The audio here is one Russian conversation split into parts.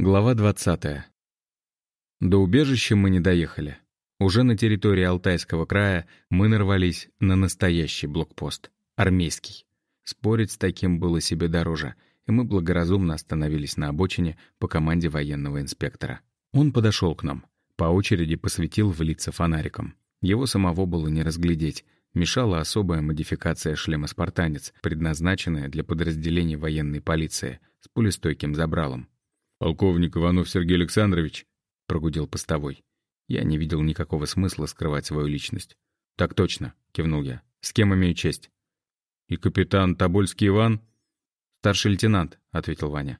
Глава 20. До убежища мы не доехали. Уже на территории Алтайского края мы нарвались на настоящий блокпост. Армейский. Спорить с таким было себе дороже, и мы благоразумно остановились на обочине по команде военного инспектора. Он подошел к нам. По очереди посветил в лица фонариком. Его самого было не разглядеть. Мешала особая модификация шлема «Спартанец», предназначенная для подразделений военной полиции с пулестойким забралом. «Полковник Иванов Сергей Александрович», — прогудел постовой. Я не видел никакого смысла скрывать свою личность. «Так точно», — кивнул я. «С кем имею честь?» «И капитан Тобольский Иван?» «Старший лейтенант», — ответил Ваня.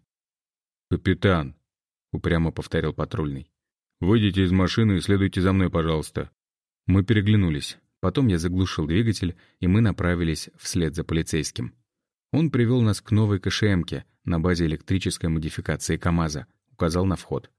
«Капитан», — упрямо повторил патрульный. «Выйдите из машины и следуйте за мной, пожалуйста». Мы переглянулись. Потом я заглушил двигатель, и мы направились вслед за полицейским. Он привел нас к новой КШМке на базе электрической модификации КАМАЗа, указал на вход.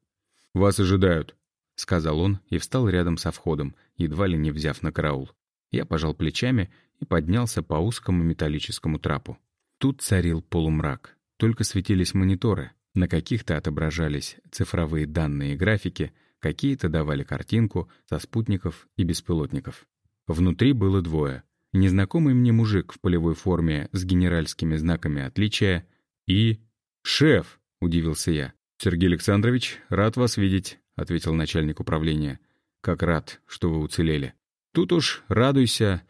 «Вас ожидают», — сказал он и встал рядом со входом, едва ли не взяв на караул. Я пожал плечами и поднялся по узкому металлическому трапу. Тут царил полумрак, только светились мониторы, на каких-то отображались цифровые данные и графики, какие-то давали картинку со спутников и беспилотников. Внутри было двое — незнакомый мне мужик в полевой форме с генеральскими знаками отличия и... «Шеф!» — удивился я. «Сергей Александрович, рад вас видеть», — ответил начальник управления. «Как рад, что вы уцелели». «Тут уж радуйся,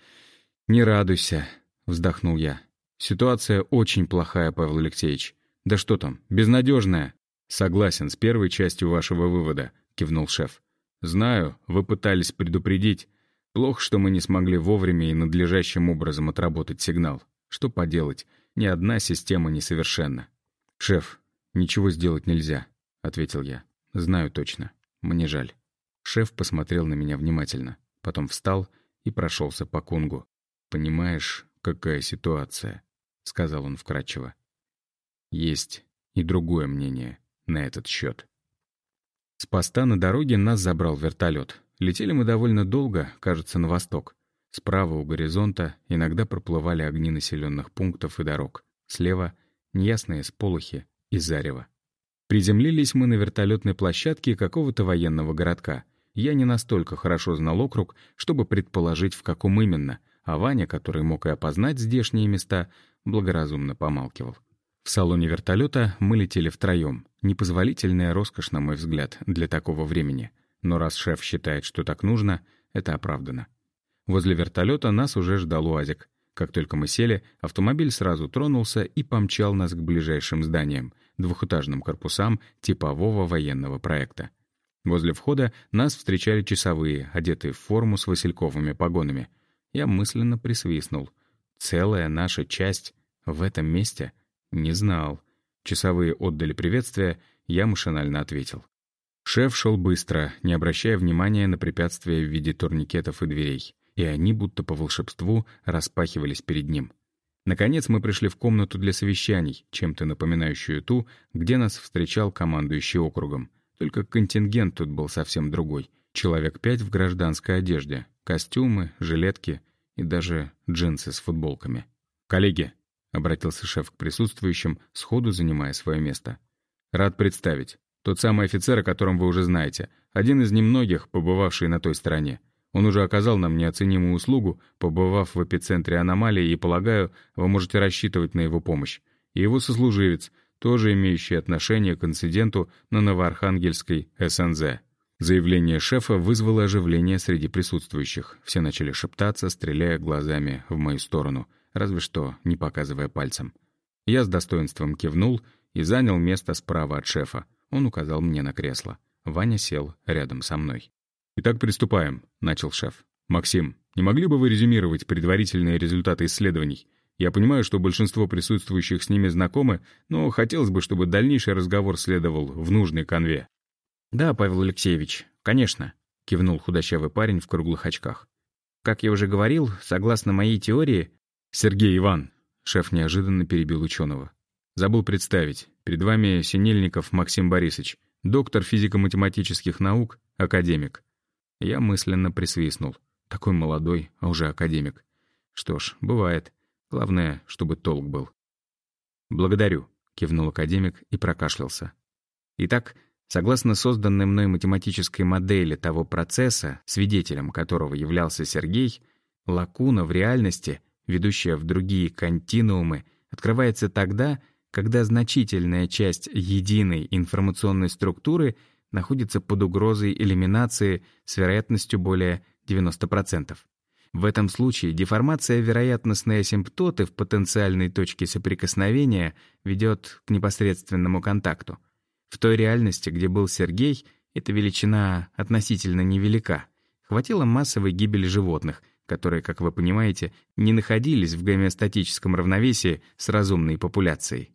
не радуйся», — вздохнул я. «Ситуация очень плохая, Павел Алексеевич. Да что там, безнадежная». «Согласен с первой частью вашего вывода», — кивнул шеф. «Знаю, вы пытались предупредить, Плохо, что мы не смогли вовремя и надлежащим образом отработать сигнал. Что поделать, ни одна система несовершенна. «Шеф, ничего сделать нельзя», — ответил я. «Знаю точно. Мне жаль». Шеф посмотрел на меня внимательно, потом встал и прошелся по кунгу. «Понимаешь, какая ситуация?» — сказал он вкратчиво. «Есть и другое мнение на этот счет. С поста на дороге нас забрал вертолет. Летели мы довольно долго, кажется, на восток. Справа у горизонта иногда проплывали огни населенных пунктов и дорог. Слева — неясные сполохи и зарево. Приземлились мы на вертолетной площадке какого-то военного городка. Я не настолько хорошо знал округ, чтобы предположить, в каком именно, а Ваня, который мог и опознать здешние места, благоразумно помалкивал. В салоне вертолета мы летели втроем. Непозволительная роскошь, на мой взгляд, для такого времени. Но раз шеф считает, что так нужно, это оправдано. Возле вертолета нас уже ждал УАЗик. Как только мы сели, автомобиль сразу тронулся и помчал нас к ближайшим зданиям, двухэтажным корпусам типового военного проекта. Возле входа нас встречали часовые, одетые в форму с васильковыми погонами. Я мысленно присвистнул. Целая наша часть в этом месте? Не знал. Часовые отдали приветствие, я машинально ответил. Шеф шел быстро, не обращая внимания на препятствия в виде турникетов и дверей, и они, будто по волшебству, распахивались перед ним. Наконец мы пришли в комнату для совещаний, чем-то напоминающую ту, где нас встречал командующий округом. Только контингент тут был совсем другой. Человек пять в гражданской одежде, костюмы, жилетки и даже джинсы с футболками. «Коллеги», — обратился шеф к присутствующим, сходу занимая свое место. «Рад представить. Тот самый офицер, о котором вы уже знаете. Один из немногих, побывавший на той стороне. Он уже оказал нам неоценимую услугу, побывав в эпицентре аномалии, и, полагаю, вы можете рассчитывать на его помощь. И его сослуживец, тоже имеющий отношение к инциденту на Новоархангельской СНЗ. Заявление шефа вызвало оживление среди присутствующих. Все начали шептаться, стреляя глазами в мою сторону, разве что не показывая пальцем. Я с достоинством кивнул и занял место справа от шефа. Он указал мне на кресло. Ваня сел рядом со мной. «Итак, приступаем», — начал шеф. «Максим, не могли бы вы резюмировать предварительные результаты исследований? Я понимаю, что большинство присутствующих с ними знакомы, но хотелось бы, чтобы дальнейший разговор следовал в нужной конве». «Да, Павел Алексеевич, конечно», — кивнул худощавый парень в круглых очках. «Как я уже говорил, согласно моей теории...» «Сергей Иван», — шеф неожиданно перебил ученого. «Забыл представить. Перед вами Синельников Максим Борисович, доктор физико-математических наук, академик. Я мысленно присвистнул. Такой молодой, а уже академик. Что ж, бывает. Главное, чтобы толк был. «Благодарю», — кивнул академик и прокашлялся. Итак, согласно созданной мной математической модели того процесса, свидетелем которого являлся Сергей, лакуна в реальности, ведущая в другие континуумы, открывается тогда, когда значительная часть единой информационной структуры находится под угрозой элиминации с вероятностью более 90%. В этом случае деформация вероятностной асимптоты в потенциальной точке соприкосновения ведет к непосредственному контакту. В той реальности, где был Сергей, эта величина относительно невелика. Хватило массовой гибели животных, которые, как вы понимаете, не находились в гомеостатическом равновесии с разумной популяцией.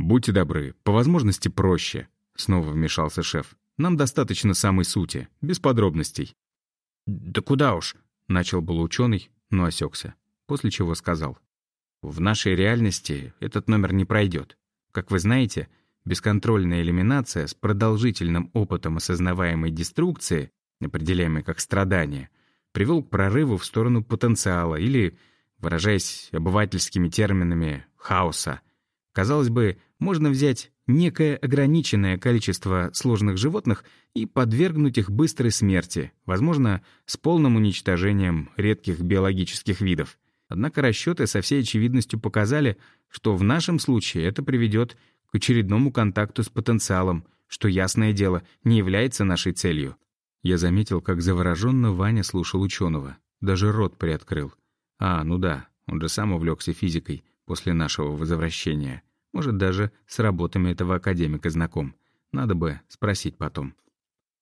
«Будьте добры, по возможности проще», — снова вмешался шеф. «Нам достаточно самой сути, без подробностей». «Да куда уж», — начал был ученый, но осекся, после чего сказал. «В нашей реальности этот номер не пройдет. Как вы знаете, бесконтрольная элиминация с продолжительным опытом осознаваемой деструкции, определяемой как страдание, привел к прорыву в сторону потенциала или, выражаясь обывательскими терминами, хаоса. Казалось бы, можно взять некое ограниченное количество сложных животных и подвергнуть их быстрой смерти, возможно, с полным уничтожением редких биологических видов. Однако расчеты со всей очевидностью показали, что в нашем случае это приведет к очередному контакту с потенциалом, что, ясное дело, не является нашей целью. Я заметил, как завороженно Ваня слушал ученого. Даже рот приоткрыл. А, ну да, он же сам увлекся физикой после нашего возвращения. Может, даже с работами этого академика знаком. Надо бы спросить потом.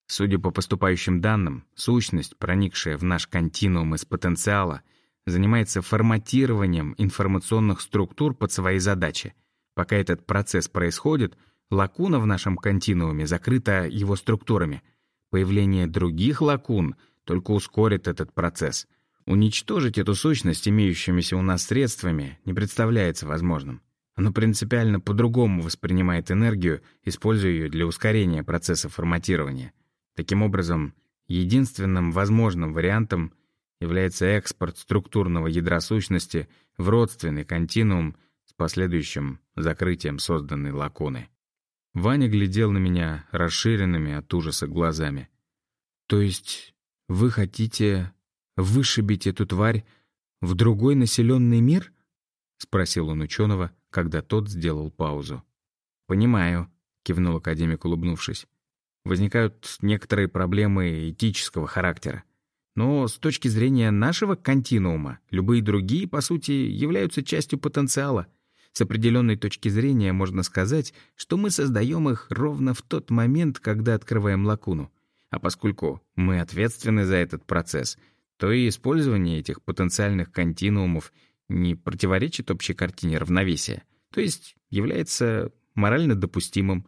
Судя по поступающим данным, сущность, проникшая в наш континуум из потенциала, занимается форматированием информационных структур под свои задачи. Пока этот процесс происходит, лакуна в нашем континууме закрыта его структурами. Появление других лакун только ускорит этот процесс. Уничтожить эту сущность имеющимися у нас средствами не представляется возможным. Оно принципиально по-другому воспринимает энергию, используя ее для ускорения процесса форматирования. Таким образом, единственным возможным вариантом является экспорт структурного ядра сущности в родственный континуум с последующим закрытием созданной лакуны. Ваня глядел на меня расширенными от ужаса глазами. «То есть вы хотите вышибить эту тварь в другой населенный мир?» — спросил он ученого, когда тот сделал паузу. «Понимаю», — кивнул академик, улыбнувшись. «Возникают некоторые проблемы этического характера. Но с точки зрения нашего континуума, любые другие, по сути, являются частью потенциала. С определенной точки зрения можно сказать, что мы создаем их ровно в тот момент, когда открываем лакуну. А поскольку мы ответственны за этот процесс, то и использование этих потенциальных континуумов — не противоречит общей картине равновесия, то есть является морально допустимым.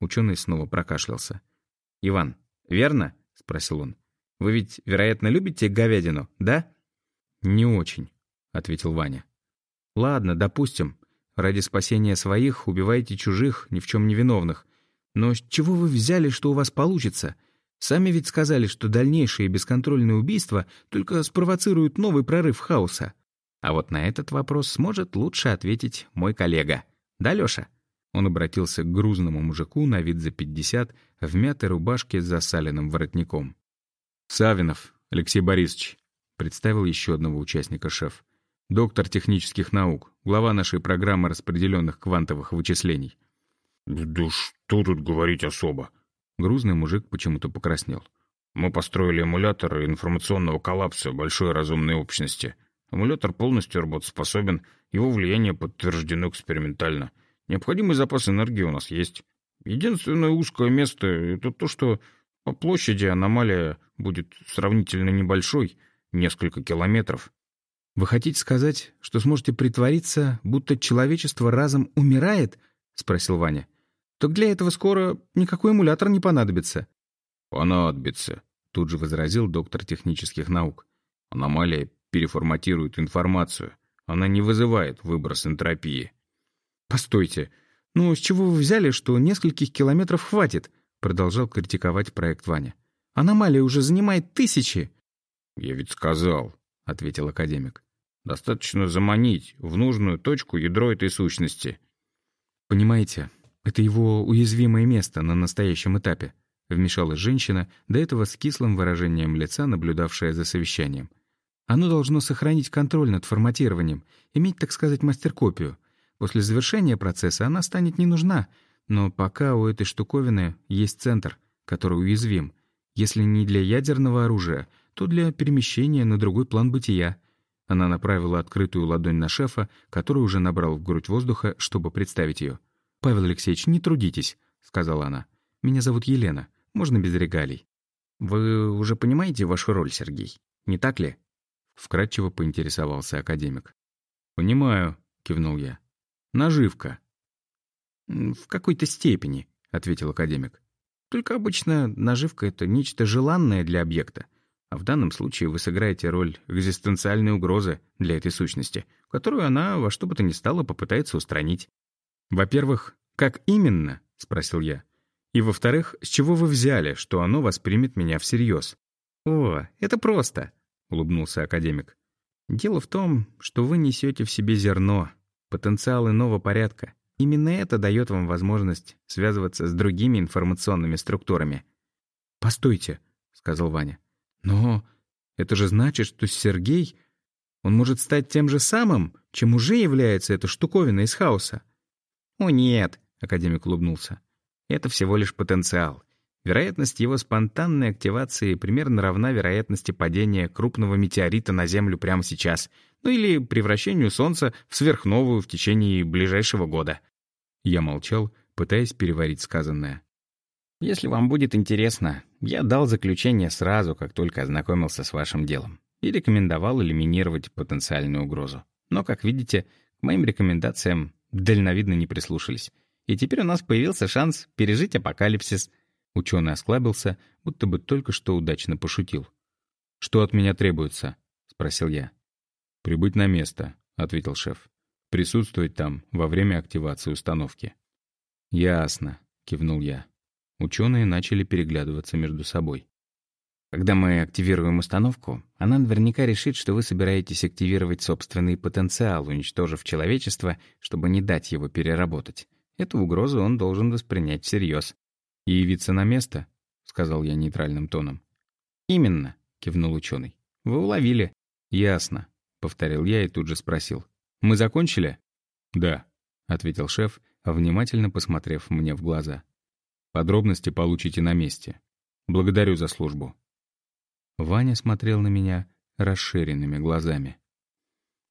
Ученый снова прокашлялся. «Иван, верно?» — спросил он. «Вы ведь, вероятно, любите говядину, да?» «Не очень», — ответил Ваня. «Ладно, допустим. Ради спасения своих убиваете чужих, ни в чем не виновных. Но с чего вы взяли, что у вас получится? Сами ведь сказали, что дальнейшие бесконтрольные убийства только спровоцируют новый прорыв хаоса. А вот на этот вопрос сможет лучше ответить мой коллега. Да, Лёша?» Он обратился к грузному мужику на вид за пятьдесят в мятой рубашке с засаленным воротником. «Савинов Алексей Борисович», — представил еще одного участника шеф. «Доктор технических наук, глава нашей программы распределенных квантовых вычислений». «Да что тут говорить особо?» Грузный мужик почему-то покраснел. «Мы построили эмулятор информационного коллапса большой разумной общности. Эмулятор полностью работоспособен, его влияние подтверждено экспериментально. Необходимый запас энергии у нас есть. Единственное узкое место — это то, что по площади аномалия будет сравнительно небольшой, несколько километров. «Вы хотите сказать, что сможете притвориться, будто человечество разом умирает?» — спросил Ваня. «Так для этого скоро никакой эмулятор не понадобится». «Понадобится», — тут же возразил доктор технических наук. «Аномалия переформатирует информацию. Она не вызывает выброс энтропии. «Постойте, ну с чего вы взяли, что нескольких километров хватит?» Продолжал критиковать проект Ваня. «Аномалия уже занимает тысячи». «Я ведь сказал», — ответил академик. «Достаточно заманить в нужную точку ядро этой сущности». «Понимаете, Это его уязвимое место на настоящем этапе. Вмешалась женщина, до этого с кислым выражением лица, наблюдавшая за совещанием. Оно должно сохранить контроль над форматированием, иметь, так сказать, мастер-копию. После завершения процесса она станет не нужна, но пока у этой штуковины есть центр, который уязвим. Если не для ядерного оружия, то для перемещения на другой план бытия. Она направила открытую ладонь на шефа, который уже набрал в грудь воздуха, чтобы представить ее. «Павел Алексеевич, не трудитесь», — сказала она. «Меня зовут Елена. Можно без регалий». «Вы уже понимаете вашу роль, Сергей? Не так ли?» Вкратчиво поинтересовался академик. «Понимаю», — кивнул я. «Наживка». «В какой-то степени», — ответил академик. «Только обычно наживка — это нечто желанное для объекта. А в данном случае вы сыграете роль экзистенциальной угрозы для этой сущности, которую она во что бы то ни стало попытается устранить. «Во-первых, как именно?» — спросил я. «И во-вторых, с чего вы взяли, что оно воспримет меня всерьез?» «О, это просто», — улыбнулся академик. «Дело в том, что вы несете в себе зерно, потенциал иного порядка. Именно это дает вам возможность связываться с другими информационными структурами». «Постойте», — сказал Ваня. «Но это же значит, что Сергей... Он может стать тем же самым, чем уже является эта штуковина из хаоса». «О нет», — академик улыбнулся. «Это всего лишь потенциал. Вероятность его спонтанной активации примерно равна вероятности падения крупного метеорита на Землю прямо сейчас, ну или превращению Солнца в сверхновую в течение ближайшего года». Я молчал, пытаясь переварить сказанное. «Если вам будет интересно, я дал заключение сразу, как только ознакомился с вашим делом, и рекомендовал элиминировать потенциальную угрозу. Но, как видите, к моим рекомендациям дальновидно не прислушались. И теперь у нас появился шанс пережить апокалипсис — Ученый осклабился, будто бы только что удачно пошутил. «Что от меня требуется?» — спросил я. «Прибыть на место», — ответил шеф. «Присутствовать там во время активации установки». «Ясно», — кивнул я. Ученые начали переглядываться между собой. Когда мы активируем установку, она наверняка решит, что вы собираетесь активировать собственный потенциал, уничтожив человечество, чтобы не дать его переработать. Эту угрозу он должен воспринять всерьез. «И явиться на место?» — сказал я нейтральным тоном. «Именно», — кивнул ученый. «Вы уловили». «Ясно», — повторил я и тут же спросил. «Мы закончили?» «Да», — ответил шеф, внимательно посмотрев мне в глаза. «Подробности получите на месте. Благодарю за службу». Ваня смотрел на меня расширенными глазами.